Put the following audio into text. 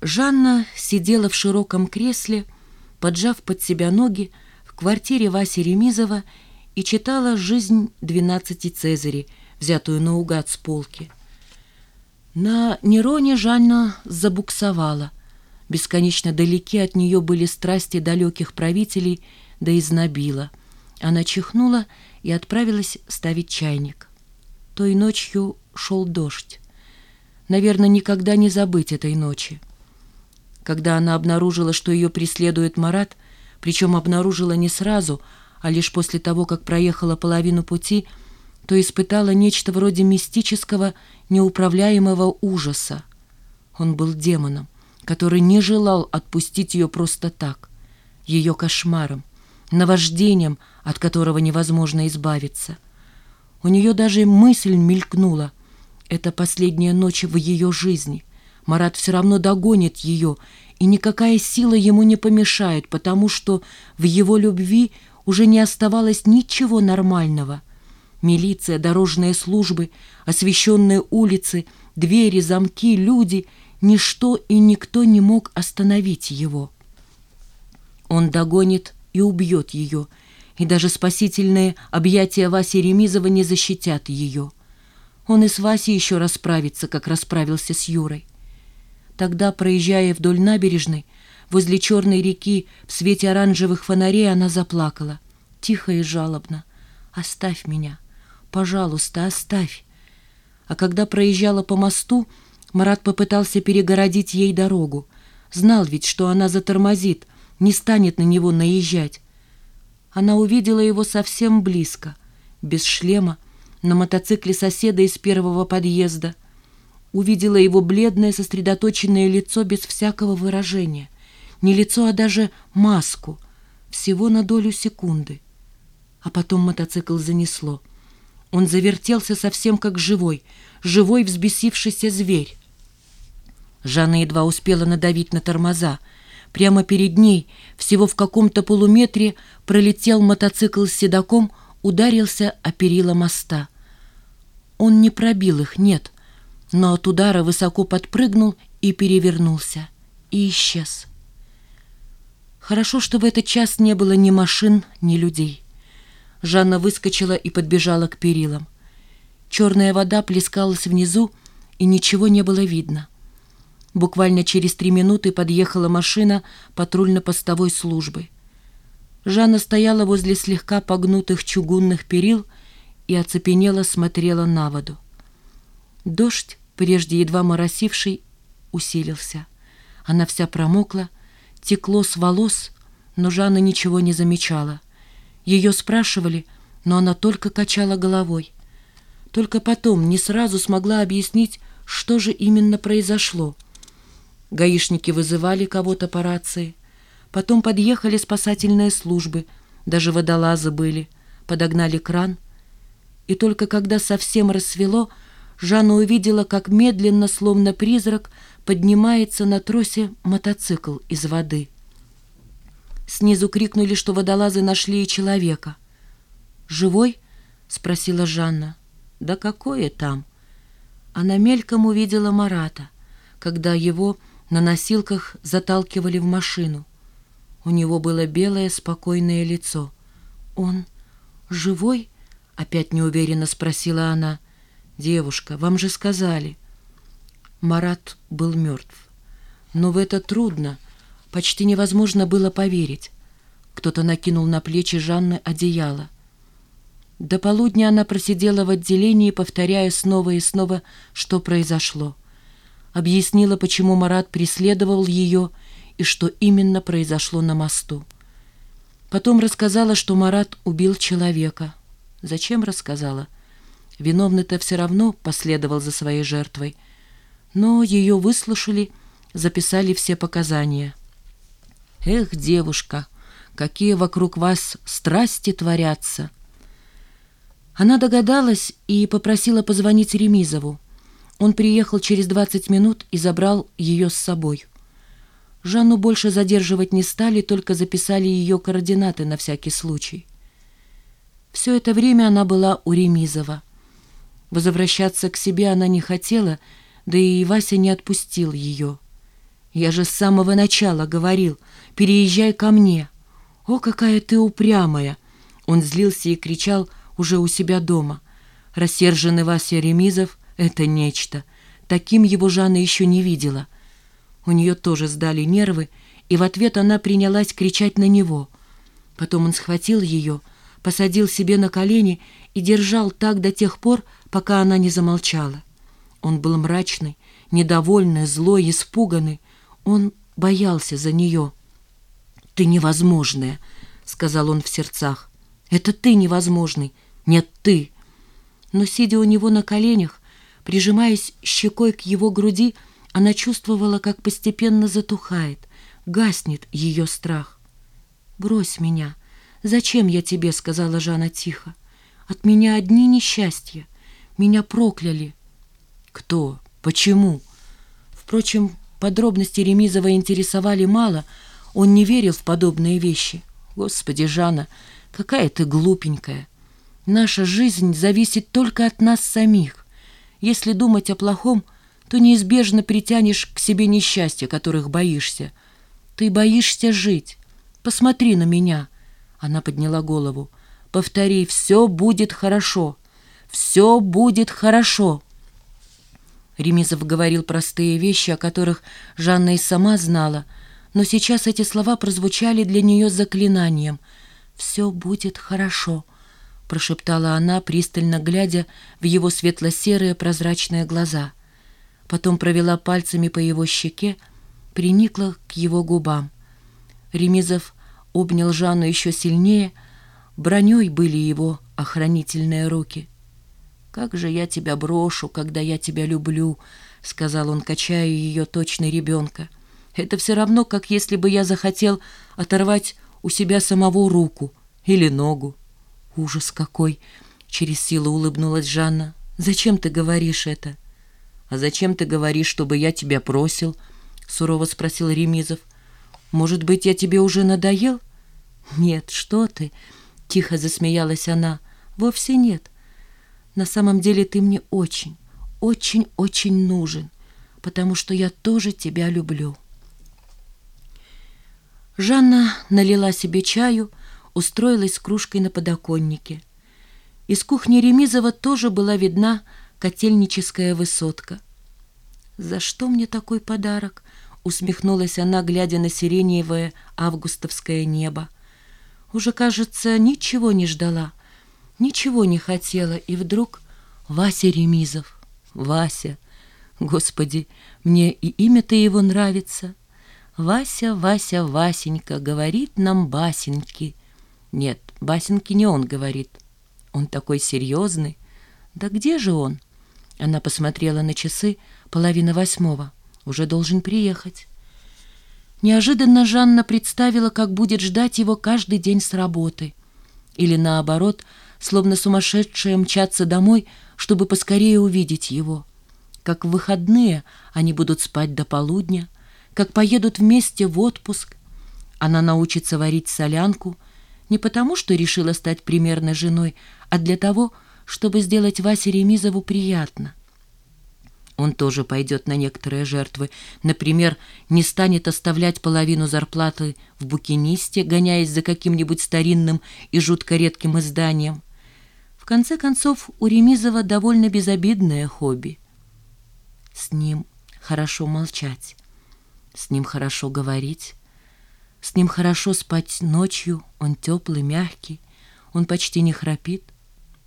Жанна сидела в широком кресле, поджав под себя ноги, в квартире Васи Ремизова и читала «Жизнь двенадцати Цезарей», взятую наугад с полки. На Нероне Жанна забуксовала. Бесконечно далеки от нее были страсти далеких правителей, да и знобила. Она чихнула и отправилась ставить чайник. Той ночью шел дождь. Наверное, никогда не забыть этой ночи. Когда она обнаружила, что ее преследует Марат, причем обнаружила не сразу, а лишь после того, как проехала половину пути, то испытала нечто вроде мистического, неуправляемого ужаса. Он был демоном, который не желал отпустить ее просто так, ее кошмаром, наваждением, от которого невозможно избавиться. У нее даже мысль мелькнула. Это последняя ночь в ее жизни. Марат все равно догонит ее, и никакая сила ему не помешает, потому что в его любви уже не оставалось ничего нормального. Милиция, дорожные службы, освещенные улицы, двери, замки, люди — ничто и никто не мог остановить его. Он догонит и убьет ее, и даже спасительные объятия Васи Ремизова не защитят ее. Он и с Васей еще расправится, как расправился с Юрой. Тогда, проезжая вдоль набережной, возле черной реки, в свете оранжевых фонарей, она заплакала, тихо и жалобно. «Оставь меня! Пожалуйста, оставь!» А когда проезжала по мосту, Марат попытался перегородить ей дорогу. Знал ведь, что она затормозит, не станет на него наезжать. Она увидела его совсем близко, без шлема, на мотоцикле соседа из первого подъезда. Увидела его бледное, сосредоточенное лицо без всякого выражения. Не лицо, а даже маску. Всего на долю секунды. А потом мотоцикл занесло. Он завертелся совсем как живой, живой взбесившийся зверь. Жанна едва успела надавить на тормоза. Прямо перед ней, всего в каком-то полуметре, пролетел мотоцикл с седаком, ударился о перила моста. Он не пробил их, нет, но от удара высоко подпрыгнул и перевернулся, и исчез. Хорошо, что в этот час не было ни машин, ни людей. Жанна выскочила и подбежала к перилам. Черная вода плескалась внизу, и ничего не было видно. Буквально через три минуты подъехала машина патрульно-постовой службы. Жанна стояла возле слегка погнутых чугунных перил и оцепенела смотрела на воду. Дождь, прежде едва моросивший, усилился. Она вся промокла, текло с волос, но Жанна ничего не замечала. Ее спрашивали, но она только качала головой. Только потом не сразу смогла объяснить, что же именно произошло — Гаишники вызывали кого-то по рации. Потом подъехали спасательные службы, даже водолазы были, подогнали кран. И только когда совсем рассвело, Жанна увидела, как медленно, словно призрак, поднимается на тросе мотоцикл из воды. Снизу крикнули, что водолазы нашли и человека. «Живой?» — спросила Жанна. «Да какое там?» Она мельком увидела Марата, когда его на носилках заталкивали в машину. У него было белое спокойное лицо. «Он живой?» — опять неуверенно спросила она. «Девушка, вам же сказали». Марат был мертв. Но в это трудно, почти невозможно было поверить. Кто-то накинул на плечи Жанны одеяло. До полудня она просидела в отделении, повторяя снова и снова, что произошло объяснила, почему Марат преследовал ее и что именно произошло на мосту. Потом рассказала, что Марат убил человека. Зачем рассказала? Виновный-то все равно последовал за своей жертвой. Но ее выслушали, записали все показания. «Эх, девушка, какие вокруг вас страсти творятся!» Она догадалась и попросила позвонить Ремизову. Он приехал через 20 минут и забрал ее с собой. Жанну больше задерживать не стали, только записали ее координаты на всякий случай. Все это время она была у Ремизова. Возвращаться к себе она не хотела, да и Вася не отпустил ее. Я же с самого начала говорил, переезжай ко мне. О, какая ты упрямая! Он злился и кричал уже у себя дома. Рассерженный Вася Ремизов — это нечто. Таким его Жанна еще не видела. У нее тоже сдали нервы, и в ответ она принялась кричать на него. Потом он схватил ее, посадил себе на колени и держал так до тех пор, пока она не замолчала. Он был мрачный, недовольный, злой, испуганный. Он боялся за нее. «Ты невозможная», — сказал он в сердцах. «Это ты невозможный. Нет, ты». Но, сидя у него на коленях, прижимаясь щекой к его груди, она чувствовала, как постепенно затухает, гаснет ее страх. «Брось меня. Зачем я тебе?» — сказала Жанна тихо. «От меня одни несчастья. Меня прокляли». «Кто? Почему?» Впрочем, подробности Ремизова интересовали мало. Он не верил в подобные вещи. «Господи, Жанна, какая ты глупенькая! Наша жизнь зависит только от нас самих. Если думать о плохом, то неизбежно притянешь к себе несчастья, которых боишься. Ты боишься жить. Посмотри на меня». Она подняла голову. «Повтори, все будет хорошо. Все будет хорошо». Ремизов говорил простые вещи, о которых Жанна и сама знала, но сейчас эти слова прозвучали для нее заклинанием. «Все будет хорошо», — прошептала она, пристально глядя в его светло-серые прозрачные глаза. Потом провела пальцами по его щеке, приникла к его губам. Ремизов обнял Жанну еще сильнее, броней были его охранительные руки — «Как же я тебя брошу, когда я тебя люблю», — сказал он, качая ее точно ребенка. «Это все равно, как если бы я захотел оторвать у себя самого руку или ногу». «Ужас какой!» — через силу улыбнулась Жанна. «Зачем ты говоришь это?» «А зачем ты говоришь, чтобы я тебя просил?» — сурово спросил Ремизов. «Может быть, я тебе уже надоел?» «Нет, что ты!» — тихо засмеялась она. «Вовсе нет. На самом деле ты мне очень, очень-очень нужен, потому что я тоже тебя люблю». Жанна налила себе чаю, устроилась с кружкой на подоконнике. Из кухни Ремизова тоже была видна котельническая высотка. «За что мне такой подарок?» — усмехнулась она, глядя на сиреневое августовское небо. Уже, кажется, ничего не ждала — ничего не хотела, и вдруг Вася Ремизов. Вася. Господи, мне и имя-то его нравится. Вася, Вася, Васенька, говорит нам басеньки. Нет, басеньки не он говорит. Он такой серьезный. Да где же он? Она посмотрела на часы, половина восьмого. Уже должен приехать. Неожиданно Жанна представила, как будет ждать его каждый день с работы. Или наоборот, словно сумасшедшие мчатся домой, чтобы поскорее увидеть его. Как в выходные они будут спать до полудня, как поедут вместе в отпуск. Она научится варить солянку не потому, что решила стать примерной женой, а для того, чтобы сделать Васе Ремизову приятно. Он тоже пойдет на некоторые жертвы. Например, не станет оставлять половину зарплаты в букинисте, гоняясь за каким-нибудь старинным и жутко редким изданием конце концов, у Ремизова довольно безобидное хобби. С ним хорошо молчать, с ним хорошо говорить, с ним хорошо спать ночью, он теплый, мягкий, он почти не храпит —